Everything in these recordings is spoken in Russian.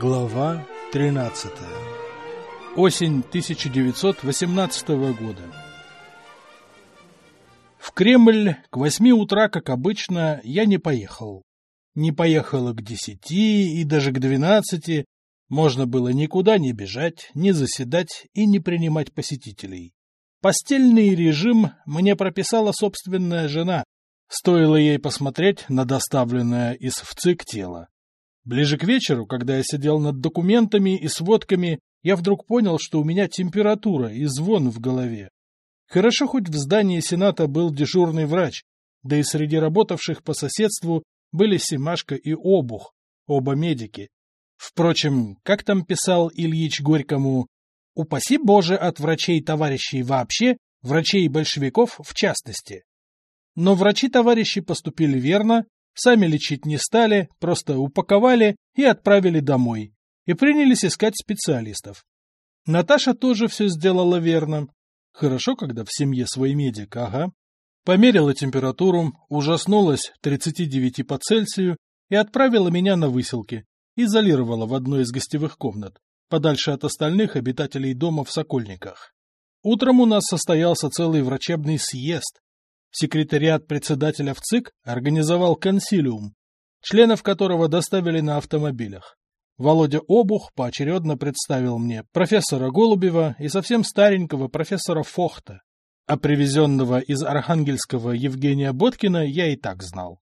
Глава 13. Осень 1918 года. В Кремль к восьми утра, как обычно, я не поехал. Не поехал к десяти и даже к двенадцати. Можно было никуда не бежать, не заседать и не принимать посетителей. Постельный режим мне прописала собственная жена. Стоило ей посмотреть на доставленное из ВЦИК тело. Ближе к вечеру, когда я сидел над документами и сводками, я вдруг понял, что у меня температура и звон в голове. Хорошо, хоть в здании Сената был дежурный врач, да и среди работавших по соседству были Семашко и Обух, оба медики. Впрочем, как там писал Ильич Горькому, «Упаси Боже от врачей-товарищей вообще, врачей-большевиков в частности». Но врачи-товарищи поступили верно, сами лечить не стали, просто упаковали и отправили домой, и принялись искать специалистов. Наташа тоже все сделала верно. Хорошо, когда в семье свой медик, ага. Померила температуру, ужаснулась 39 по Цельсию и отправила меня на выселки, изолировала в одной из гостевых комнат, подальше от остальных обитателей дома в Сокольниках. Утром у нас состоялся целый врачебный съезд. Секретариат председателя в ЦИК организовал консилиум, членов которого доставили на автомобилях. Володя Обух поочередно представил мне профессора Голубева и совсем старенького профессора Фохта, а привезенного из Архангельского Евгения Боткина я и так знал.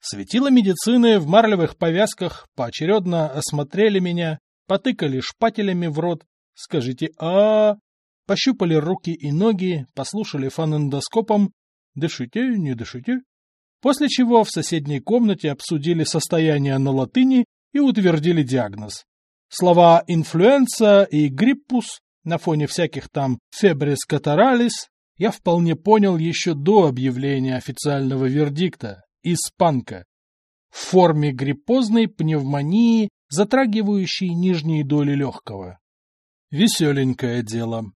Светила медицины в марлевых повязках поочередно осмотрели меня, потыкали шпателями в рот, скажите а, пощупали руки и ноги, послушали фонендоскопом, дышите, не дышите. После чего в соседней комнате обсудили состояние на латыни и утвердили диагноз. Слова «инфлюенса» и «гриппус» на фоне всяких там «фебрис катаралис» я вполне понял еще до объявления официального вердикта «испанка» в форме гриппозной пневмонии, затрагивающей нижние доли легкого. Веселенькое дело.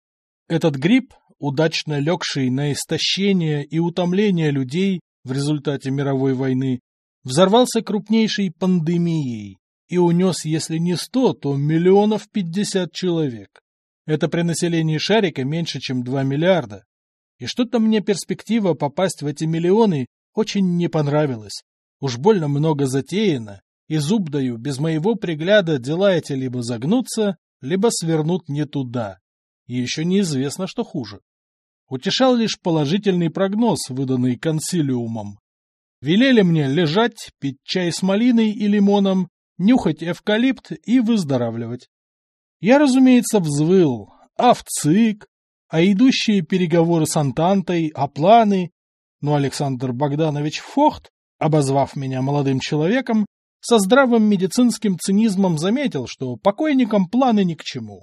Этот грипп, удачно легший на истощение и утомление людей в результате мировой войны, взорвался крупнейшей пандемией, и унес, если не сто, то миллионов пятьдесят человек. Это при населении шарика меньше, чем два миллиарда. И что-то мне перспектива попасть в эти миллионы очень не понравилась. Уж больно много затеяно, и зуб даю, без моего пригляда дела эти либо загнутся, либо свернут не туда. И еще неизвестно, что хуже. Утешал лишь положительный прогноз, выданный консилиумом. Велели мне лежать, пить чай с малиной и лимоном нюхать эвкалипт и выздоравливать. Я, разумеется, взвыл, а а идущие переговоры с Антантой, а планы. Но Александр Богданович Фохт, обозвав меня молодым человеком, со здравым медицинским цинизмом заметил, что покойникам планы ни к чему.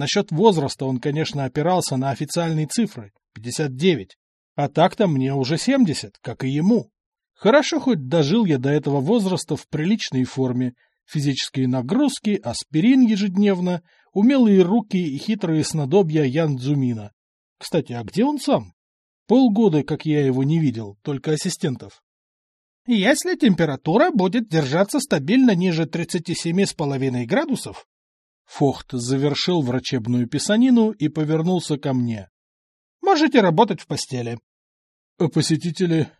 Насчет возраста он, конечно, опирался на официальные цифры – 59, а так-то мне уже 70, как и ему. Хорошо хоть дожил я до этого возраста в приличной форме. Физические нагрузки, аспирин ежедневно, умелые руки и хитрые снадобья Ян Дзумина. Кстати, а где он сам? Полгода, как я его не видел, только ассистентов. Если температура будет держаться стабильно ниже 37,5 градусов, Фохт завершил врачебную писанину и повернулся ко мне. Можете работать в постели. А посетители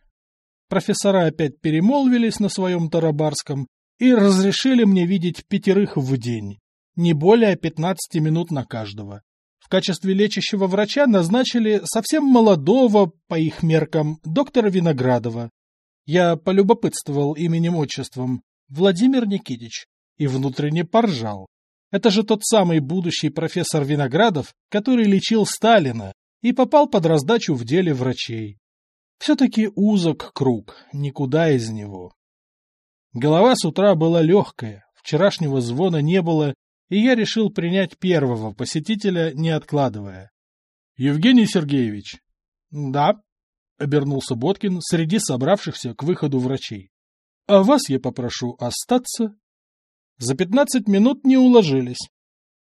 Профессора опять перемолвились на своем тарабарском и разрешили мне видеть пятерых в день, не более 15 минут на каждого. В качестве лечащего врача назначили совсем молодого, по их меркам, доктора Виноградова. Я полюбопытствовал именем-отчеством Владимир Никитич и внутренне поржал. Это же тот самый будущий профессор Виноградов, который лечил Сталина и попал под раздачу в деле врачей. Все-таки узок круг, никуда из него. Голова с утра была легкая, вчерашнего звона не было, и я решил принять первого посетителя, не откладывая. — Евгений Сергеевич. — Да, — обернулся Боткин среди собравшихся к выходу врачей. — А вас я попрошу остаться. За пятнадцать минут не уложились.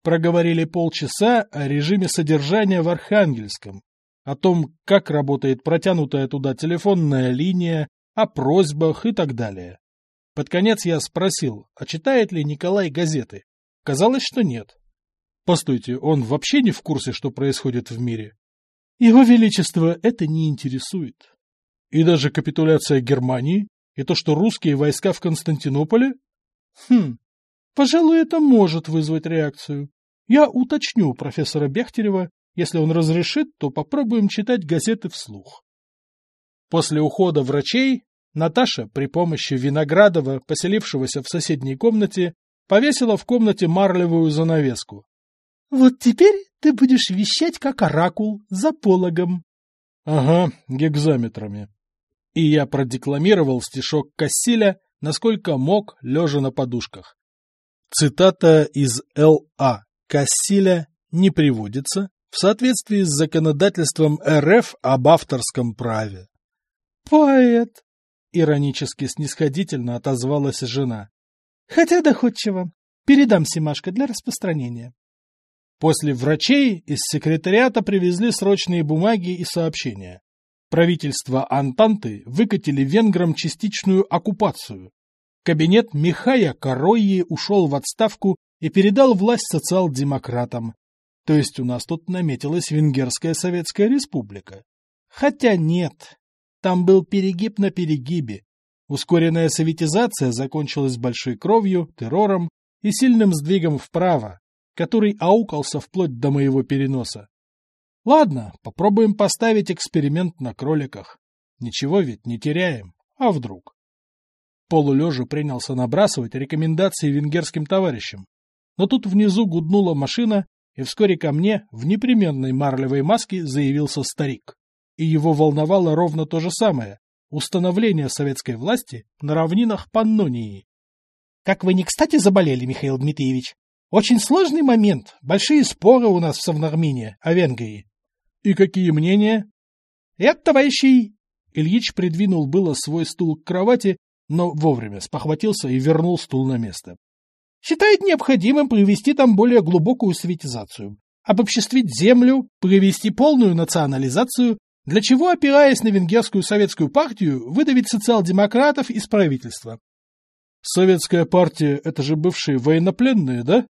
Проговорили полчаса о режиме содержания в Архангельском, о том, как работает протянутая туда телефонная линия, о просьбах и так далее. Под конец я спросил, а читает ли Николай газеты. Казалось, что нет. Постойте, он вообще не в курсе, что происходит в мире? Его Величество это не интересует. И даже капитуляция Германии? И то, что русские войска в Константинополе? Хм, пожалуй, это может вызвать реакцию. Я уточню профессора Бехтерева, если он разрешит, то попробуем читать газеты вслух. После ухода врачей Наташа при помощи Виноградова, поселившегося в соседней комнате, повесила в комнате марлевую занавеску. — Вот теперь ты будешь вещать как оракул за пологом. — Ага, гекзаметрами. И я продекламировал стишок Кассиля, насколько мог, лежа на подушках. Цитата из Л.А. Кассиля не приводится в соответствии с законодательством РФ об авторском праве. «Поэт!» — иронически снисходительно отозвалась жена. «Хотя доходчиво. Передам Симашко для распространения». После врачей из секретариата привезли срочные бумаги и сообщения. Правительство Антанты выкатили венграм частичную оккупацию. Кабинет Михая Коройи ушел в отставку и передал власть социал-демократам. То есть у нас тут наметилась Венгерская Советская Республика. Хотя нет, там был перегиб на перегибе. Ускоренная советизация закончилась большой кровью, террором и сильным сдвигом вправо, который аукался вплоть до моего переноса. Ладно, попробуем поставить эксперимент на кроликах. Ничего ведь не теряем. А вдруг? Полулежа принялся набрасывать рекомендации венгерским товарищам. Но тут внизу гуднула машина, и вскоре ко мне в непременной марлевой маске заявился старик и его волновало ровно то же самое – установление советской власти на равнинах Паннонии. Как вы не кстати заболели, Михаил Дмитриевич. Очень сложный момент, большие споры у нас в Совнармине о Венгрии. И какие мнения? Это, товарищи... Ильич придвинул было свой стул к кровати, но вовремя спохватился и вернул стул на место. Считает необходимым провести там более глубокую советизацию, обобществить землю, провести полную национализацию для чего, опираясь на венгерскую советскую партию, выдавить социал-демократов из правительства? Советская партия — это же бывшие военнопленные, да?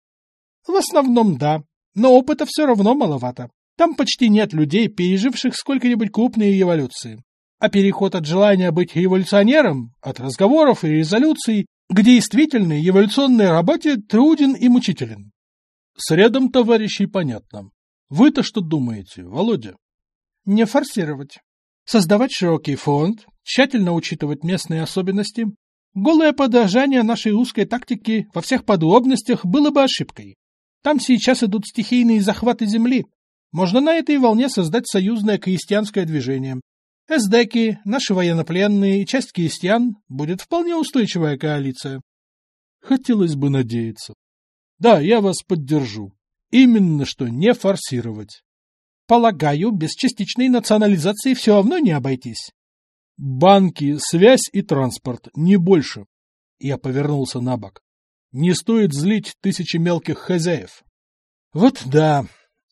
В основном да, но опыта все равно маловато. Там почти нет людей, переживших сколько-нибудь крупные революции. А переход от желания быть революционером, от разговоров и резолюций, к действительной революционной работе труден и мучителен. С рядом товарищей понятно. Вы-то что думаете, Володя? Не форсировать. Создавать широкий фонд, тщательно учитывать местные особенности. Голое подражание нашей русской тактике во всех подробностях было бы ошибкой. Там сейчас идут стихийные захваты земли. Можно на этой волне создать союзное крестьянское движение. Эсдеки, наши военнопленные и часть крестьян будет вполне устойчивая коалиция. Хотелось бы надеяться. Да, я вас поддержу. Именно что не форсировать. Полагаю, без частичной национализации все равно не обойтись. Банки, связь и транспорт, не больше. Я повернулся на бок. Не стоит злить тысячи мелких хозяев. Вот да,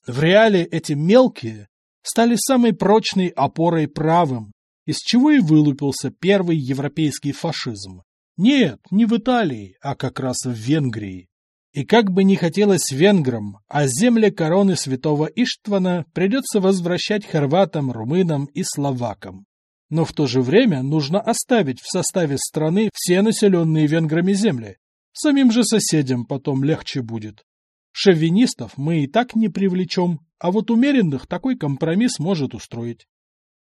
в реале эти мелкие стали самой прочной опорой правым, из чего и вылупился первый европейский фашизм. Нет, не в Италии, а как раз в Венгрии. И как бы не хотелось венграм, а земли короны святого Иштвана придется возвращать хорватам, румынам и словакам. Но в то же время нужно оставить в составе страны все населенные венграми земли. Самим же соседям потом легче будет. Шовинистов мы и так не привлечем, а вот умеренных такой компромисс может устроить.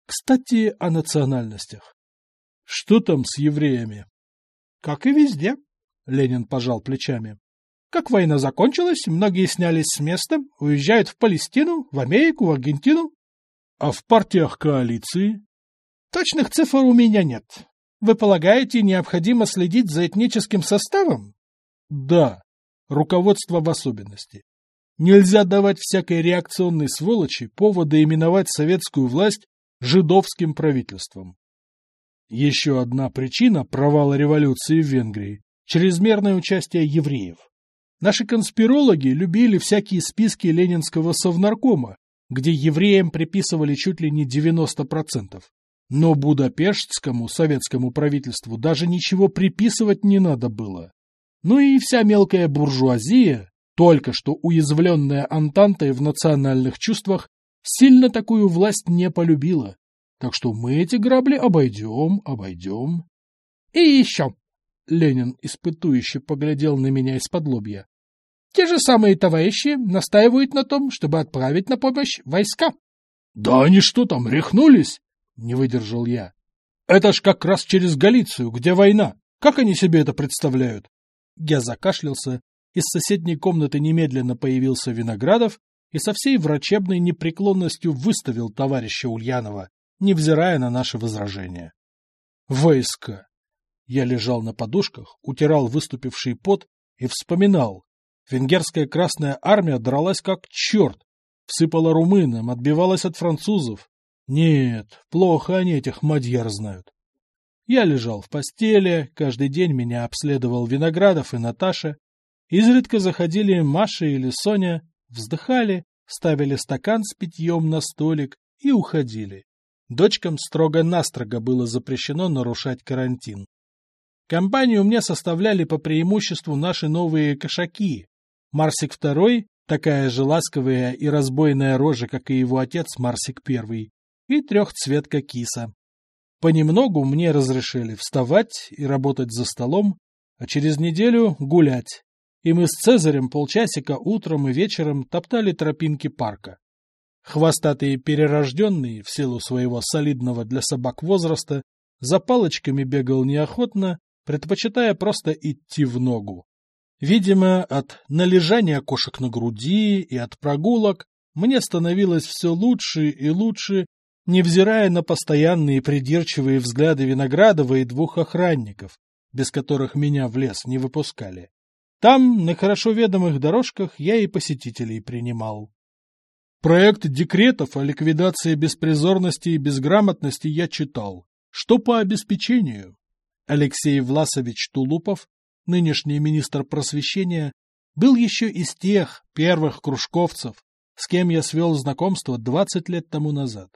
Кстати, о национальностях. Что там с евреями? Как и везде, Ленин пожал плечами. Как война закончилась, многие снялись с места, уезжают в Палестину, в Америку, в Аргентину. А в партиях коалиции? Точных цифр у меня нет. Вы полагаете, необходимо следить за этническим составом? Да, руководство в особенности. Нельзя давать всякой реакционной сволочи повода именовать советскую власть жидовским правительством. Еще одна причина провала революции в Венгрии – чрезмерное участие евреев. Наши конспирологи любили всякие списки ленинского совнаркома, где евреям приписывали чуть ли не 90%. Но Будапештскому советскому правительству даже ничего приписывать не надо было. Ну и вся мелкая буржуазия, только что уязвленная Антантой в национальных чувствах, сильно такую власть не полюбила. Так что мы эти грабли обойдем, обойдем. И еще, Ленин испытующе поглядел на меня из-под лобья. Те же самые товарищи настаивают на том, чтобы отправить на помощь войска. — Да они что там, рехнулись? — не выдержал я. — Это ж как раз через Галицию, где война. Как они себе это представляют? Я закашлялся, из соседней комнаты немедленно появился Виноградов и со всей врачебной непреклонностью выставил товарища Ульянова, невзирая на наши возражения. Войска! Я лежал на подушках, утирал выступивший пот и вспоминал. Венгерская Красная Армия дралась как черт, всыпала румынам, отбивалась от французов. Нет, плохо они этих мадьяр знают. Я лежал в постели, каждый день меня обследовал Виноградов и Наташа. Изредка заходили Маша или Соня, вздыхали, ставили стакан с питьем на столик и уходили. Дочкам строго-настрого было запрещено нарушать карантин. Компанию мне составляли по преимуществу наши новые кошаки. Марсик II, такая же ласковая и разбойная рожа, как и его отец Марсик I, и трехцветка киса. Понемногу мне разрешили вставать и работать за столом, а через неделю гулять. И мы с Цезарем полчасика утром и вечером топтали тропинки парка. Хвостатый перерожденный, в силу своего солидного для собак возраста, за палочками бегал неохотно, предпочитая просто идти в ногу. Видимо, от належания кошек на груди и от прогулок мне становилось все лучше и лучше, невзирая на постоянные придирчивые взгляды Виноградова и двух охранников, без которых меня в лес не выпускали. Там, на хорошо ведомых дорожках, я и посетителей принимал. Проект декретов о ликвидации беспризорности и безграмотности я читал. Что по обеспечению? Алексей Власович Тулупов, нынешний министр просвещения, был еще из тех первых кружковцев, с кем я свел знакомство 20 лет тому назад.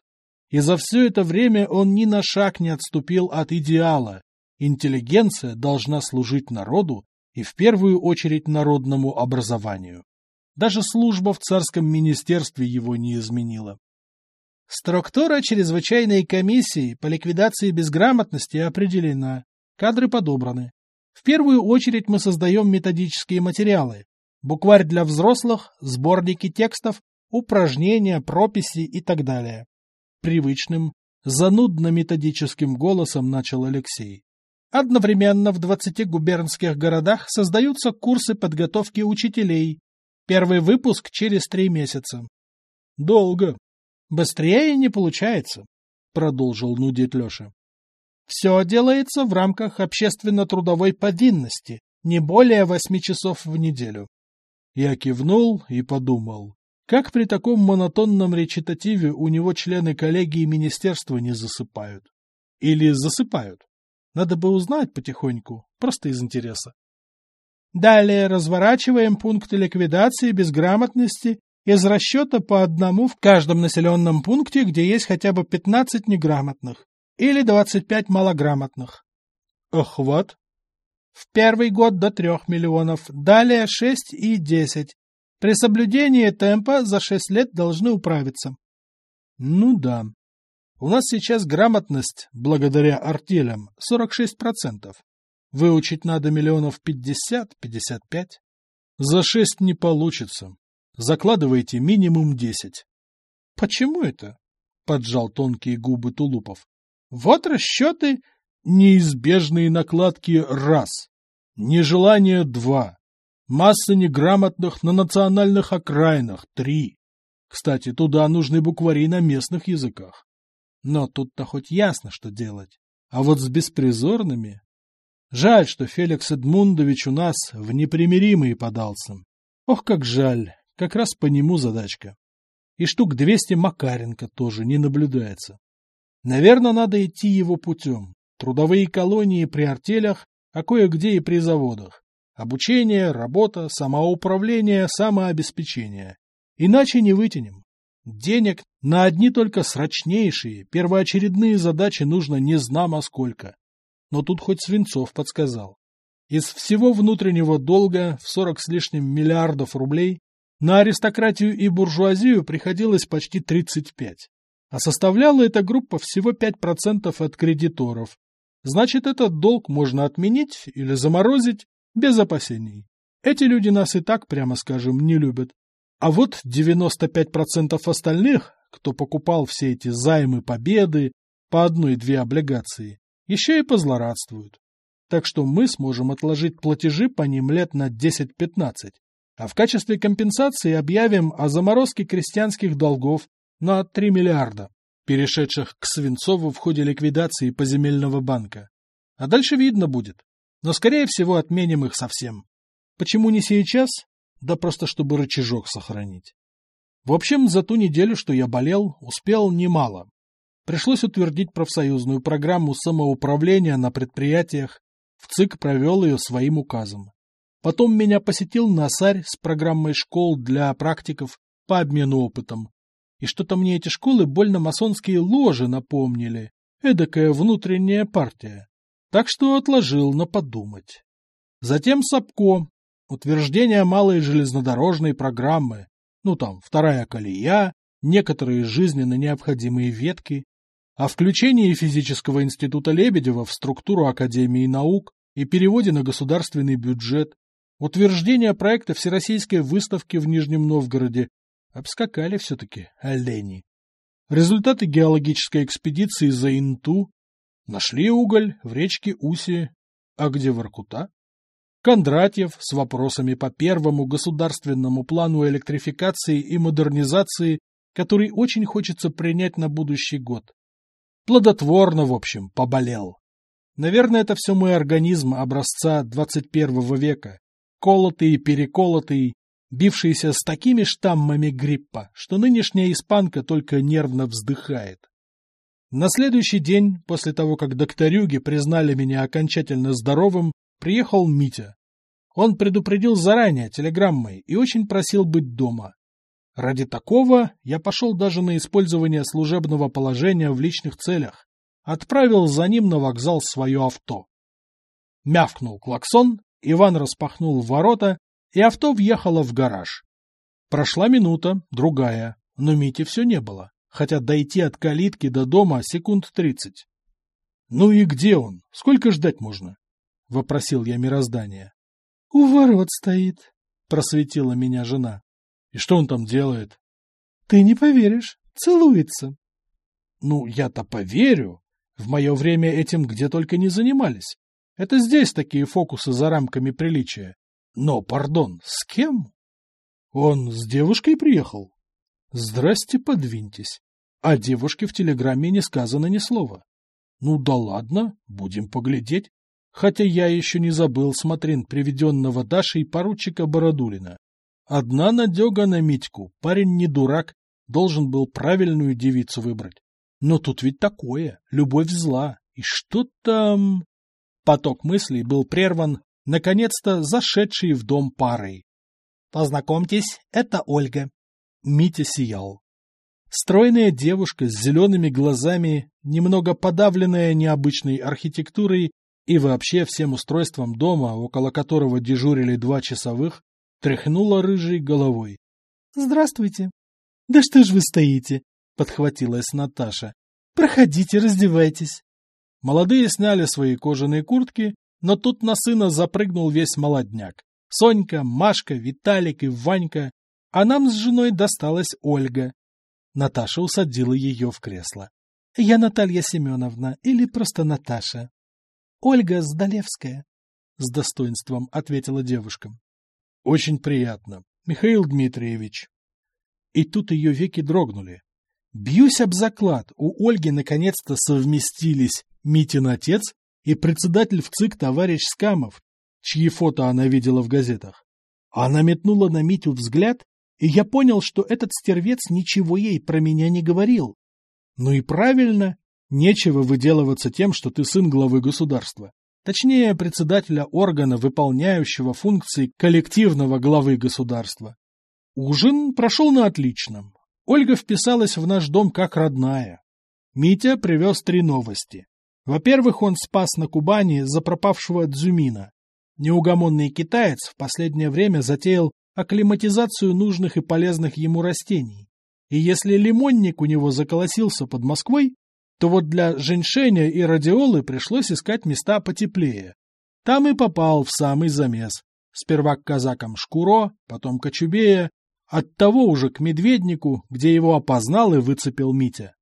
И за все это время он ни на шаг не отступил от идеала. Интеллигенция должна служить народу и в первую очередь народному образованию. Даже служба в царском министерстве его не изменила. Структура чрезвычайной комиссии по ликвидации безграмотности определена. Кадры подобраны. В первую очередь мы создаем методические материалы. Букварь для взрослых, сборники текстов, упражнения, прописи и так далее. Привычным, занудно-методическим голосом начал Алексей. Одновременно в 20 губернских городах создаются курсы подготовки учителей, Первый выпуск через три месяца. Долго. Быстрее не получается, продолжил нудить Леша. Все делается в рамках общественно-трудовой повинности, не более восьми часов в неделю. Я кивнул и подумал, как при таком монотонном речитативе у него члены коллегии министерства не засыпают. Или засыпают. Надо бы узнать потихоньку, просто из интереса. Далее разворачиваем пункты ликвидации безграмотности из расчета по одному в каждом населенном пункте, где есть хотя бы 15 неграмотных или 25 малограмотных. Охват. В первый год до 3 миллионов, далее 6 и 10. При соблюдении темпа за 6 лет должны управиться. Ну да. У нас сейчас грамотность, благодаря артелям, 46%. Выучить надо миллионов пятьдесят-пятьдесят пять. За шесть не получится. Закладывайте минимум десять. — Почему это? — поджал тонкие губы Тулупов. — Вот расчеты. Неизбежные накладки — раз. Нежелание — два. Масса неграмотных на национальных окраинах — три. Кстати, туда нужны буквари на местных языках. Но тут-то хоть ясно, что делать. А вот с беспризорными Жаль, что Феликс Эдмундович у нас в непримиримые подался. Ох, как жаль, как раз по нему задачка. И штук двести Макаренко тоже не наблюдается. Наверное, надо идти его путем. Трудовые колонии при артелях, а кое-где и при заводах. Обучение, работа, самоуправление, самообеспечение. Иначе не вытянем. Денег на одни только срочнейшие, первоочередные задачи нужно не знамо сколько. Но тут хоть Свинцов подсказал. Из всего внутреннего долга в 40 с лишним миллиардов рублей на аристократию и буржуазию приходилось почти 35. А составляла эта группа всего 5% от кредиторов. Значит, этот долг можно отменить или заморозить без опасений. Эти люди нас и так, прямо скажем, не любят. А вот 95% остальных, кто покупал все эти займы победы по одной-две облигации, еще и позлорадствуют. Так что мы сможем отложить платежи по ним лет на 10-15, а в качестве компенсации объявим о заморозке крестьянских долгов на 3 миллиарда, перешедших к Свинцову в ходе ликвидации поземельного банка. А дальше видно будет. Но, скорее всего, отменим их совсем. Почему не сейчас? да просто чтобы рычажок сохранить. В общем, за ту неделю, что я болел, успел немало. Пришлось утвердить профсоюзную программу самоуправления на предприятиях, в ЦИК провел ее своим указом. Потом меня посетил Насарь с программой школ для практиков по обмену опытом. И что-то мне эти школы больно масонские ложи напомнили, эдакая внутренняя партия. Так что отложил на подумать. Затем Сапко, утверждение малой железнодорожной программы, ну там, вторая колея, некоторые жизненно необходимые ветки, о включении физического института Лебедева в структуру Академии наук и переводе на государственный бюджет, утверждение проекта Всероссийской выставки в Нижнем Новгороде, обскакали все-таки олени. Результаты геологической экспедиции за Инту, нашли уголь в речке Уси, а где Воркута? Кондратьев с вопросами по первому государственному плану электрификации и модернизации, который очень хочется принять на будущий год. Плодотворно, в общем, поболел. Наверное, это все мой организм образца 21 века, колотый и переколотый, бившийся с такими штаммами гриппа, что нынешняя испанка только нервно вздыхает. На следующий день, после того, как докторюги признали меня окончательно здоровым, приехал Митя. Он предупредил заранее телеграммой и очень просил быть дома. Ради такого я пошел даже на использование служебного положения в личных целях. Отправил за ним на вокзал свое авто. Мявкнул клаксон, Иван распахнул ворота, и авто въехало в гараж. Прошла минута, другая, но Мити все не было, хотя дойти от калитки до дома секунд тридцать. — Ну и где он? Сколько ждать можно? — вопросил я мироздание. — У ворот стоит, — просветила меня жена. — И что он там делает? — Ты не поверишь, целуется. — Ну, я-то поверю. В мое время этим где только не занимались. Это здесь такие фокусы за рамками приличия. Но, пардон, с кем? Он с девушкой приехал? Здрасте, подвиньтесь. О девушке в телеграмме не сказано ни слова. Ну да ладно, будем поглядеть хотя я еще не забыл смотрин приведенного Дашей поручика Бородулина. Одна надега на Митьку, парень не дурак, должен был правильную девицу выбрать. Но тут ведь такое, любовь зла, и что там... Поток мыслей был прерван, наконец-то зашедший в дом парой. «Познакомьтесь, это Ольга». Митя сиял. Стройная девушка с зелеными глазами, немного подавленная необычной архитектурой и вообще всем устройством дома, около которого дежурили два часовых, тряхнула рыжей головой. — Здравствуйте. — Да что ж вы стоите? — подхватилась Наташа. — Проходите, раздевайтесь. Молодые сняли свои кожаные куртки, но тут на сына запрыгнул весь молодняк. Сонька, Машка, Виталик и Ванька. А нам с женой досталась Ольга. Наташа усадила ее в кресло. — Я Наталья Семеновна или просто Наташа. Ольга Сдалевская, — с достоинством ответила девушка. — Очень приятно, Михаил Дмитриевич. И тут ее веки дрогнули. Бьюсь об заклад, у Ольги наконец-то совместились Митин отец и председатель в ЦИК товарищ Скамов, чьи фото она видела в газетах. Она метнула на Митю взгляд, и я понял, что этот стервец ничего ей про меня не говорил. Ну и правильно, Нечего выделываться тем, что ты сын главы государства. Точнее, председателя органа, выполняющего функции коллективного главы государства. Ужин прошел на отличном. Ольга вписалась в наш дом как родная. Митя привез три новости. Во-первых, он спас на Кубани запропавшего Дзюмина. Неугомонный китаец в последнее время затеял акклиматизацию нужных и полезных ему растений. И если лимонник у него заколосился под Москвой, то вот для женьшеня и радиолы пришлось искать места потеплее. Там и попал в самый замес. Сперва к казакам Шкуро, потом к Очубея, оттого уже к Медведнику, где его опознал и выцепил Митя.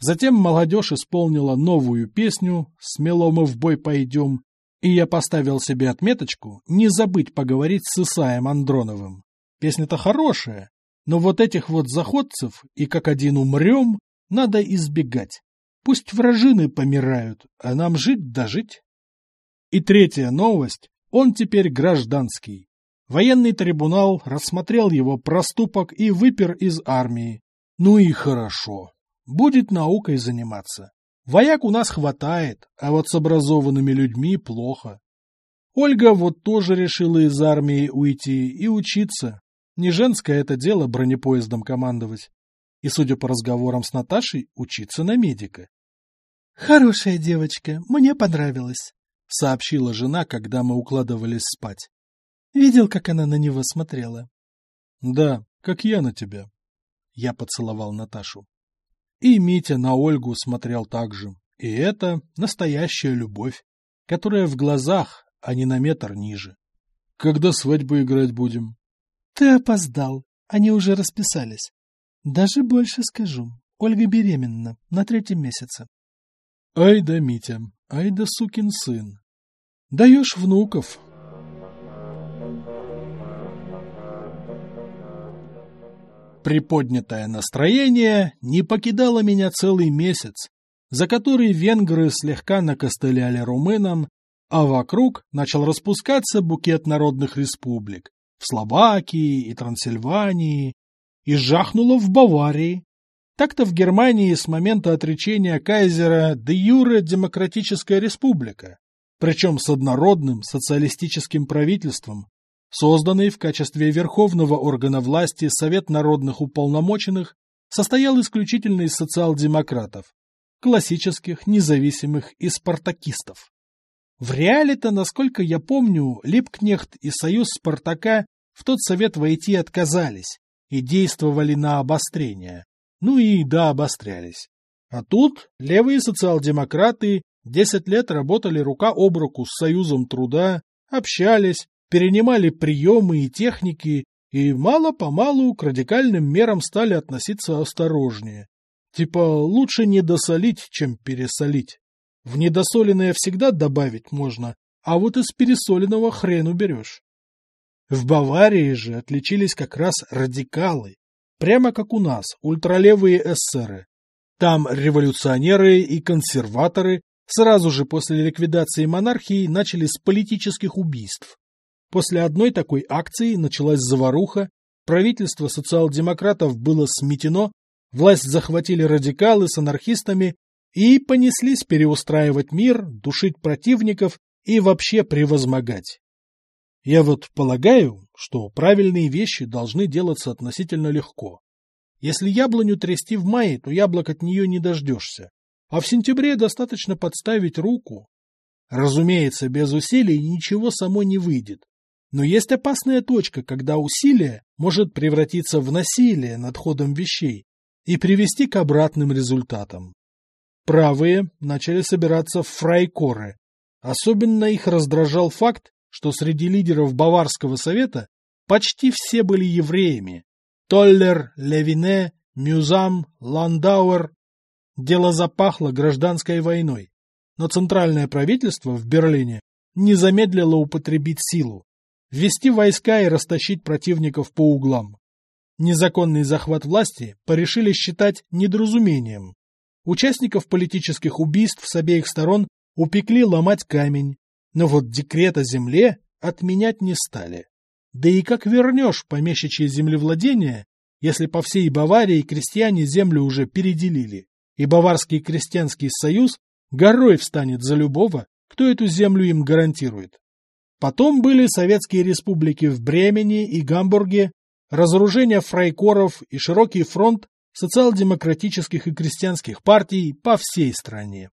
Затем молодежь исполнила новую песню «Смело мы в бой пойдем», и я поставил себе отметочку не забыть поговорить с Исаем Андроновым. Песня-то хорошая, но вот этих вот заходцев и как один умрем надо избегать. Пусть вражины помирают, а нам жить да жить. И третья новость. Он теперь гражданский. Военный трибунал рассмотрел его проступок и выпер из армии. Ну и хорошо. Будет наукой заниматься. Вояк у нас хватает, а вот с образованными людьми плохо. Ольга вот тоже решила из армии уйти и учиться. Не женское это дело бронепоездом командовать и, судя по разговорам с Наташей, учиться на медика. — Хорошая девочка, мне понравилась, — сообщила жена, когда мы укладывались спать. Видел, как она на него смотрела? — Да, как я на тебя. Я поцеловал Наташу. И Митя на Ольгу смотрел так же. И это настоящая любовь, которая в глазах, а не на метр ниже. — Когда свадьбу играть будем? — Ты опоздал. Они уже расписались. Даже больше скажу. Ольга беременна, на третьем месяце. Ай да, Митя, ай да сукин сын. Даешь внуков. Приподнятое настроение не покидало меня целый месяц, за который венгры слегка накостыляли румынам, а вокруг начал распускаться букет народных республик в Словакии и Трансильвании, и жахнуло в Баварии. Так-то в Германии с момента отречения кайзера де юре демократическая республика, причем с однородным социалистическим правительством, созданный в качестве верховного органа власти Совет народных уполномоченных, состоял исключительно из социал-демократов, классических, независимых и спартакистов. В реале-то, насколько я помню, Липкнехт и союз Спартака в тот совет войти отказались, и действовали на обострение. Ну и да, обострялись. А тут левые социал-демократы 10 лет работали рука об руку с Союзом труда, общались, перенимали приемы и техники, и мало-помалу к радикальным мерам стали относиться осторожнее. Типа лучше не досолить, чем пересолить. В недосоленное всегда добавить можно, а вот из пересоленного хрен уберешь. В Баварии же отличились как раз радикалы, прямо как у нас, ультралевые эсеры. Там революционеры и консерваторы сразу же после ликвидации монархии начали с политических убийств. После одной такой акции началась заваруха, правительство социал-демократов было сметено, власть захватили радикалы с анархистами и понеслись переустраивать мир, душить противников и вообще превозмогать. Я вот полагаю, что правильные вещи должны делаться относительно легко. Если яблоню трясти в мае, то яблок от нее не дождешься. А в сентябре достаточно подставить руку. Разумеется, без усилий ничего само не выйдет. Но есть опасная точка, когда усилие может превратиться в насилие над ходом вещей и привести к обратным результатам. Правые начали собираться в фрайкоры. Особенно их раздражал факт, что среди лидеров Баварского совета почти все были евреями. Толлер, Левине, Мюзам, Ландауэр. Дело запахло гражданской войной, но центральное правительство в Берлине не замедлило употребить силу, ввести войска и растащить противников по углам. Незаконный захват власти порешили считать недоразумением. Участников политических убийств с обеих сторон упекли ломать камень, но вот декрет о земле отменять не стали. Да и как вернешь помещичье землевладение, если по всей Баварии крестьяне землю уже переделили, и Баварский крестьянский союз горой встанет за любого, кто эту землю им гарантирует. Потом были советские республики в Бремени и Гамбурге, разоружение фрайкоров и широкий фронт социал-демократических и крестьянских партий по всей стране.